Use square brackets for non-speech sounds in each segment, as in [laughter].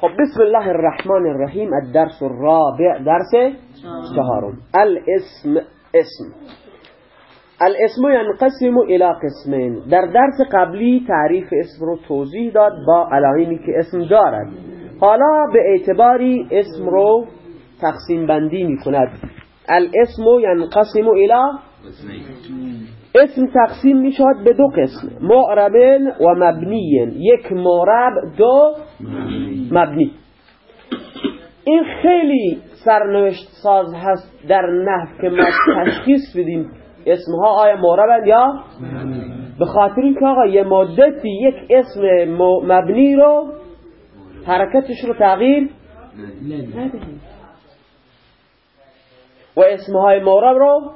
خب بسم الله الرحمن الرحیم الدرس الرابع درس چهارم. الاسم اسم. الاسم ینقسم الى قسمین. در درس قبلی تعریف اسم رو توضیح داد با علائمی که اسم دارد. حالا به اعتباری اسم رو تقسیم بندی می کند الاسم ینقسم الى اسم تقسیم می شود به دو قسم معرب و مبنی یک معرب دو مبنی. این خیلی سرنوشت ساز هست در نحو که ما تشخیص بدیم اسمها آیا معربن یا به خاطر اینکه آقا یه مدتی یک اسم مبنی رو حرکتش رو تغییر ندهیم و اسمهای معرب رو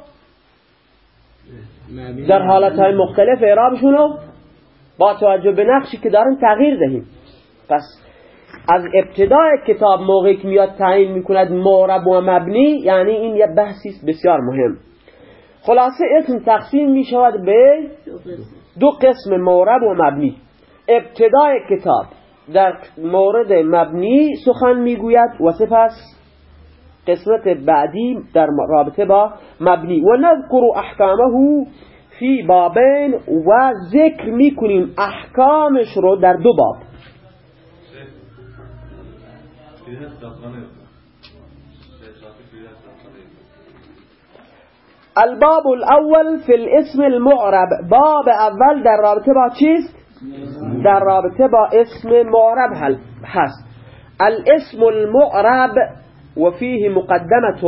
در حالتهای مختلف اعرابشون رو با توجه به نقشی که دارن تغییر دهیم. پس از ابتدای کتاب موقعی که میاد تعیین می‌کند معرب و مبنی یعنی این یه بحثی بسیار مهم. خلاصه اسم تقسیم می‌شود به دو قسم معرب و مبنی. ابتدای کتاب در مورد مبنی سخن می‌گوید و سپس قسمت بعدی در رابطه با مبنی. و نذکر احکامه فی بابین و ذکر میکنیم احکامش رو در دو باب. الباب الأول فی الاسم المعرب. باب اول در رابطه با چیست؟ در رابطه با اسم معرب هست. الاسم المعرب وفيه مقدمة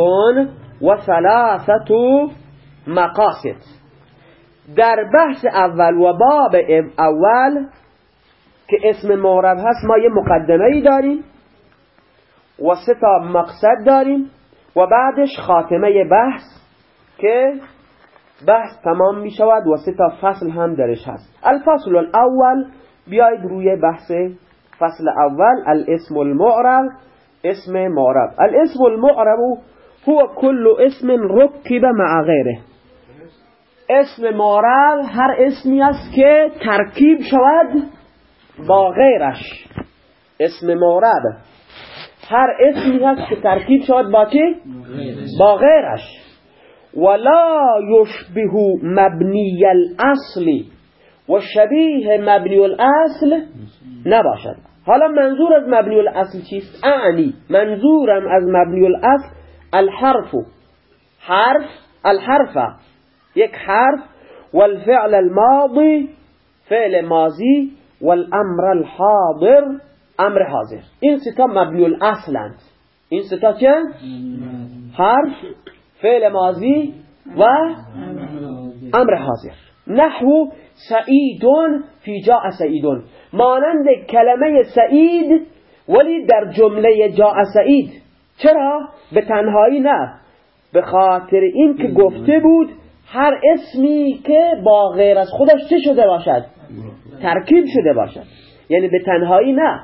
وثلاثة مقاصد. در بحث اول و باب اول که اسم معرب هست ما یه مقدمه ای داریم و سه تا مقصد داریم و بعدش خاتمه بحث که بحث تمام می شود و سه تا فصل هم درش هست. الفصل الاول بیاید روی بحث فصل اول الاسم المعرب. اسم معرب. الاسم المعرب هو كل اسم ركب مع غيره. اسم معرب هر اسمی است که ترکیب شود با غیرش. اسم معرب هر اسمی هست که ترکیب شود با چی؟ با غیرش. ولا يشبه مبنی الاصل و شبیه مبنی الاصل نباشد. حالا منظور از مبنی الاصل چیست؟ اعنی منظورم از مبنی الاصل الحرف. حرف الحرف. یک حرف. والفعل الماضی فعل ماضی. والامر الحاضر امر حاضر. این ستا مبنی الاصلند. این ستا چه؟ حرف فعل ماضی و امر حاضر. نحو سعیدون فی جاء سعیدون. مانند کلمه سعید ولی در جمله جاء سعید. چرا؟ به تنهایی نه. به خاطر این که گفته بود هر اسمی که با غیر از خودش چه شده باشد؟ ترکیب شده باشد. یعنی به تنهایی نه.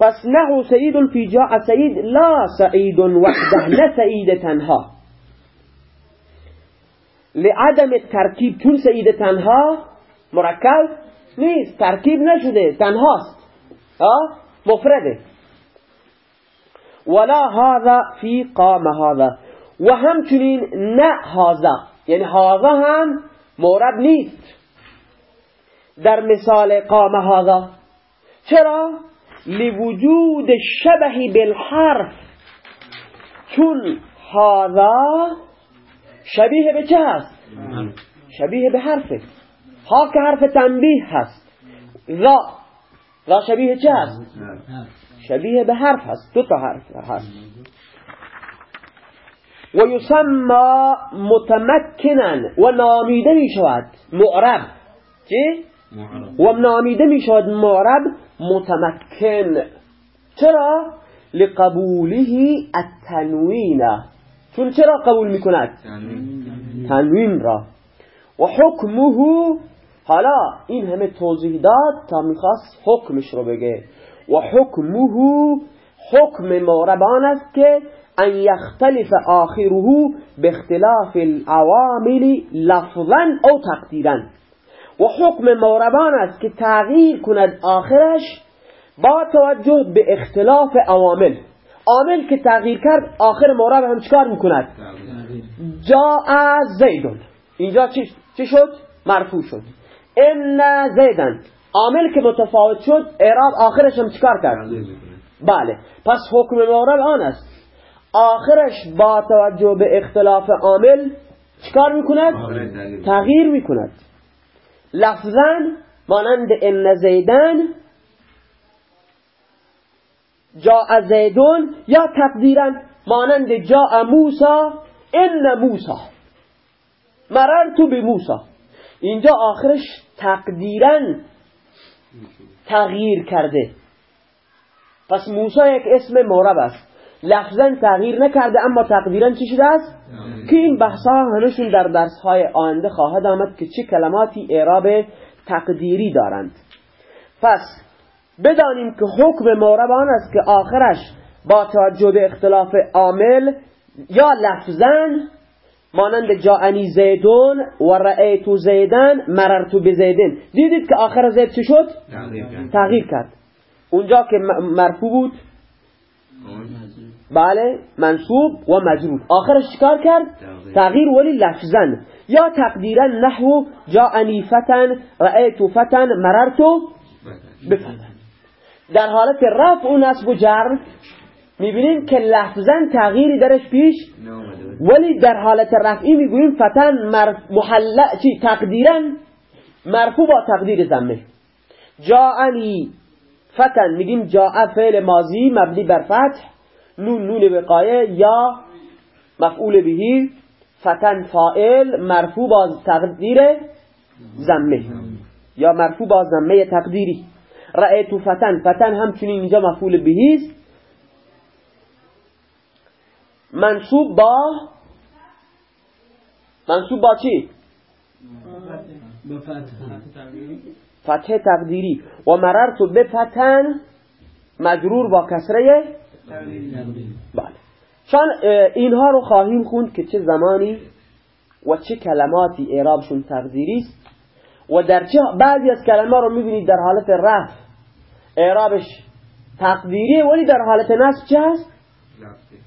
پس نحو سعید فی جاء سعید. لا سعید وحده نه سعید تنها. لعدم ترکیب چون سعید تنها مرکب نیست. ترکیب نشده تنهاست. مفرده. ولا هذا فی قام هذا. و همچنین نه هذا. یعنی هذا هم مورد نیست. در مثال قام هذا. چرا؟ لوجود شبهی بالحرف. چون هذا شبیه به چه هست؟ شبیه به حرفه ها که حرف تنبیه هست. ذا ذا شبیه چه هست؟ شبیه به حرف هست. دو تا حرف هست. و یسمى متمکنن و نامیده می شود. معرب. چی؟ و نامیده می شود معرب متمکن. چرا؟ لقبوله التنوین. چون چرا قبول می کند؟ تنوین را. و حکمه حالا این همه توضیح داد تا می‌خواست حکمش رو بگه. و حکمه حکم معربان است که ان یختلف آخره به اختلاف العوامل لفظا او تقدیرا. و حکم معربان است که تغییر کند آخرش با توجه به اختلاف عوامل. عامل که تغییر کرد آخر مورب هم چکار می‌کند؟ جا زیدون. اینجا چی شد؟ مرفوع شد. ان زیدن. عامل که متفاوت شد اعراب آخرش هم چکار کرد؟ بله پس حکم مورب آن است. آخرش با توجه به اختلاف عامل چکار می‌کند؟ تغییر می‌کند. لفظا مانند ان زیدن جا زیدون یا تقدیرا مانند جا موسا ان موسا. مررتو به موسا. اینجا آخرش تقدیرا تغییر کرده. پس موسا یک اسم مورب است. لفظا تغییر نکرده اما تقدیرا چی شده است؟ که این بحث ها همشون در درس های آینده خواهد آمد که چه کلماتی اعراب تقدیری دارند. پس بدانیم که حکم مورب آن است که آخرش با توجه به اختلاف عامل یا لفظن مانند جاعنی زیدون و رأیتو زیدن مررتو بزیدن دیدید که آخر زید چه شد؟ تغییر کرد. اونجا که مرفوع بود؟ بله منصوب و مجرور. آخرش چکار کرد؟ تغییر. ولی لفظن یا تقدیرا نحو جاعنی فتن رأیتو فتن مررتو بفتن. در حالت رفع و نصب و جر می‌بینیم که لفظا تغییری درش پیش ولی در حالت رفعی می‌گوییم فتن محل چی؟ تقدیرا مرفوع با تقدیر زمه جاءنی فتن میگیم جاء فعل ماضی مبنی بر فتح نون نون وقایه یا مفعول بهی فتن فائل مرفوع با تقدیر زمه یا مرفوع با زمه تقدیری. رأیتو فتن. فتن همچنین اینجا مفعول بهیست منصوب با منصوب با چی؟ فتح تقدیری. و مررت به فتن مجرور با کسره بله. چون اینها رو خواهیم خوند که چه زمانی و چه کلماتی اعرابشون تقدیری است. و در چه بعضی از کلمات رو می‌بینید در حالت رفع. اعرابش تقدیری ولی در حالت نصب چه هست؟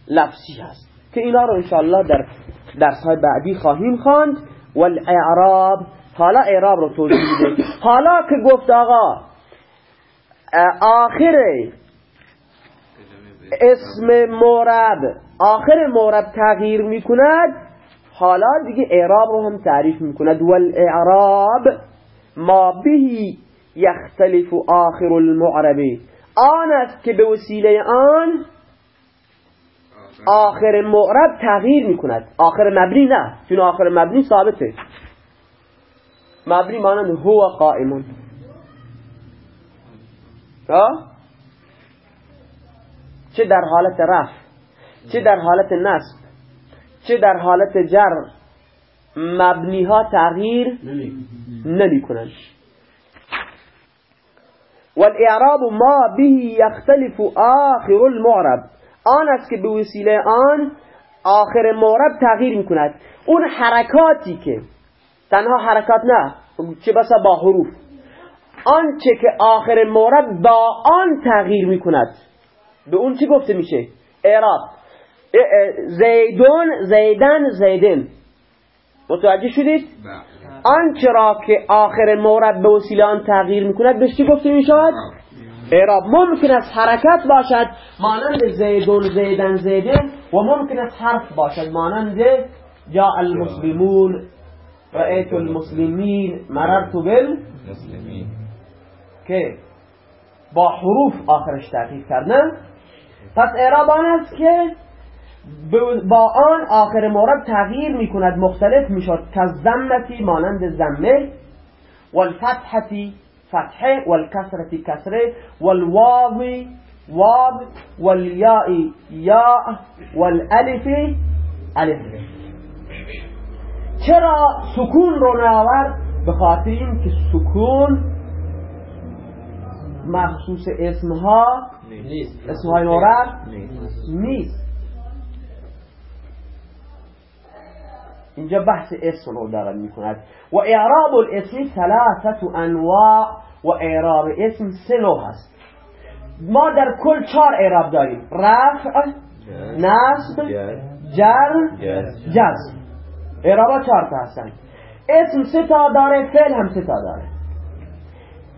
لفظی. هست. که اینا رو انشاءالله در درس های بعدی خواهیم خواند. والاعراب حالا اعراب رو توضیح بده [coughs] حالا که گفت آقا آخر اسم مورب. آخر مورب تغییر می‌کند. حالا دیگه اعراب رو هم تعریف می‌کند. والاعراب ما بهی یختلف آخر المعربی آن است که به وسیله آن آخر معرب تغییر می‌کند. آخر مبنی نه چون آخر مبنی ثابته. مبنی مانند هو قائمون. چه در حالت رفع چه در حالت نصب چه در حالت جر. مبنی ها تغییر نمی کنند. والاعراب ما به یختلف آخر المعرب. آن است که به وسیله آن آخر معرب تغییر می‌کند اون حرکاتی که تنها حرکات نه چه بسا با حروف. آنچه که آخر معرب با آن تغییر می‌کند به اون چی گفته میشه؟ اعراب. زیدون زیدن زیدن. متوجه شدید؟ آنچه را که آخر مورد به وسیله آن تغییر می‌کند بهش چی گفته می‌شود؟ اعراب. ممکن است حرکت باشد مانند زیدون زیدن زیدن و ممکن است حرف باشد مانند جا المسلمون رأیت المسلمین مررت بال که با حروف آخرش تغییر کردن. پس اعراب آن است که با آن آخر مورد تغییر می کند مختلف می شد که زمتی مانند زمه والفتحتی فتحه والکسرتی کسره والواوی واب والیاء یا والالف الف. چرا سکون رو نآورد به خاطر این که سکون مخصوص اسمها اسمهای مورد نیست. اینجا بحث اسم رو دارد می‌کند و اعراب الاسم ثلاثت انواع و اعراب اسم سه هست. ما در کل چهار اعراب داریم. رفع نصب جر جزم اعرابا چهار تا هستن. اسم سه تا داره فعل هم سه تا داره.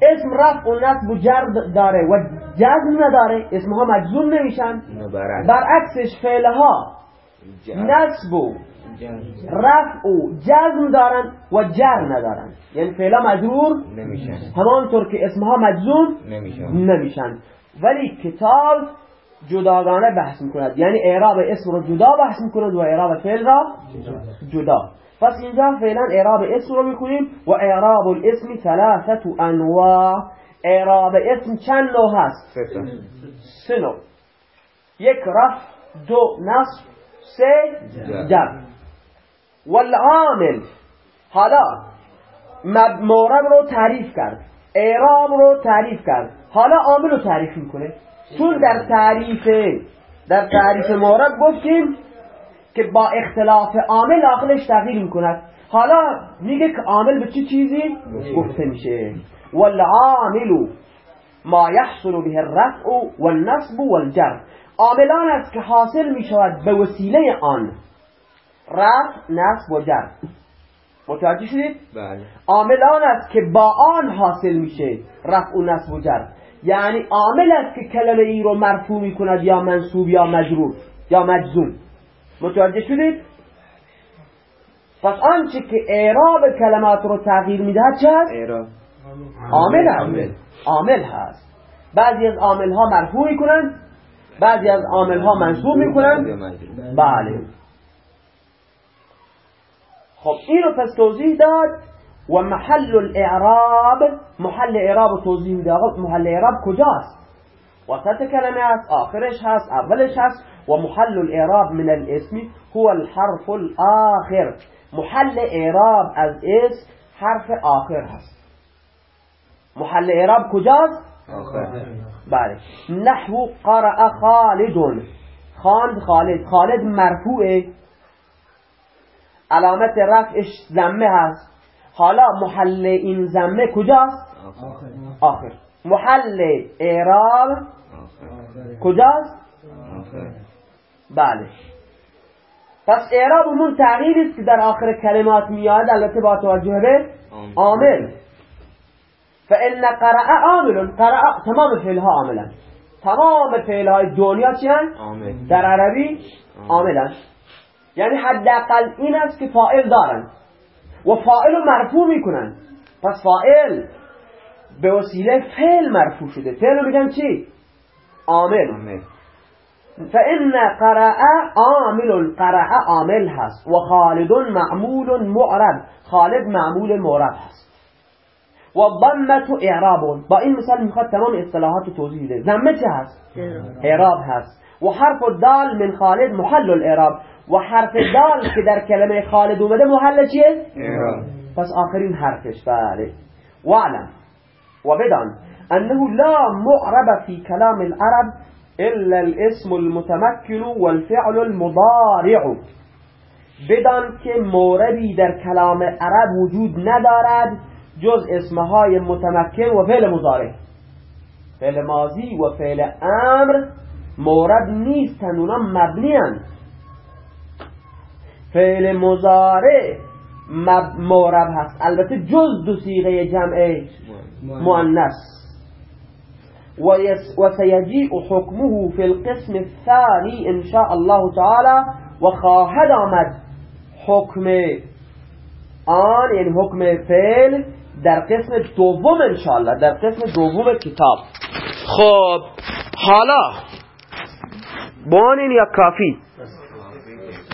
اسم رفع و نصب و جر داره و جزم نداره. اسمها مجزوم نمیشن. برعکسش فعل ها نصب و رفع و جزم دارن و جر ندارن. یعنی فعلا مجرور نمیشن. همانطور که اسمها مجزوم نمیشن, نمیشن. ولی کتاب جداگانه بحث می‌کند. یعنی اعراب اسم رو جدا بحث می‌کند و اعراب فعل را جدا. پس اینجا فعلا اعراب اسم رو می‌کنیم و اعراب الاسم ثلاثت انواع. اعراب اسم چند نوع هست؟ سه نوع. یک رفع دو نصب سه جر. والعامل. حالا مورد رو تعریف کرد. اعراب رو تعریف کرد. حالا عامل رو تعریف می‌کنه. چون در تعریف در تعریف مورد گفتیم که با اختلاف عامل عقلش تغییر می‌کند. حالا میگه که عامل به چه چیزی؟ گفته میشه. والعامل ما يحصل به الرفع والنصب والجر. عاملان است که حاصل می‌شود به وسیله آن. رفع نصب و جر متوجه شدید؟ بله. عاملان است که با آن حاصل میشه رفع و نصب و جر. یعنی عامل است که کلمه ای رو مرفوع می‌کند یا منصوب یا مجرور یا مجزوم. متوجه شدید؟ پس آنچه که اعراب کلمات رو تغییر می‌دهد چه هست؟ اعراب. عامل هست عامل. هست. بعضی از عامل ها مرفوع می‌کنند بعضی از عامل ها منصوب می‌کنند. بله. خب این رو پس توضیح داد و محل الاعراب محل اعراب توضیح میده. محل اعراب کجاست؟ وسط کلمه است آخرش هست اولش هست. و محل الاعراب من الاسم هو الحرف الآخر. محل اعراب از اسم حرف آخر هست. محل اعراب کجاست؟ بله. نحو قرأ خالد. خاند خالد. خالد مرفوعه. علامت رفعش زمه هست. حالا محل این زمه کجاست؟ آخر. محل اعراب کجاست؟ بله. پس اعرابمون تغییری است که در آخر کلمات میاد البته با توجه به عامل. فان قرأ عامل قرأ تمام فعلها عاملن تمام فعلهای دنیا چی در عربی عاملن یعنی حداقل این است که فائل دارن و فائل رو مرفوع می‌کنن. پس فائل به وسیله فعل مرفوع شده. فعل میگن چی؟ عامل. فإن قرأ عامل قرأ عامل هست. و خالد معمول معرب. خالد معمول معرب هست. و ضمت اعراب. با این مثال می‌خواد تمام اصطلاحات توضیح ده ضمه چه هست؟ اعراب. هست. و حرف دال من خالد محل الاعراب. و حرف دال که در کلمه خالد اومده محل چیه؟ پس آخرین حرفش بله. وعلم و بدان انه لا معرب في كلام العرب الا الاسم المتمكن والفعل المضارع. بدان که موربی در کلام عرب وجود ندارد جز اسمهای متمکن و فعل مضارع. فعل ماضی و فعل امر مورد نیستند اونا مبنی فعل مضارع مورب هست. البته جز دو سیغه جمع مؤنث. وسيجيء حكمه في القسم الثاني إن شاء الله تعالى وخواهد آمد حكم آن یعنی حکم فعل در قسم دوم انشاءالله در قسم دوم کتاب. خب حالا بانین یا کافی؟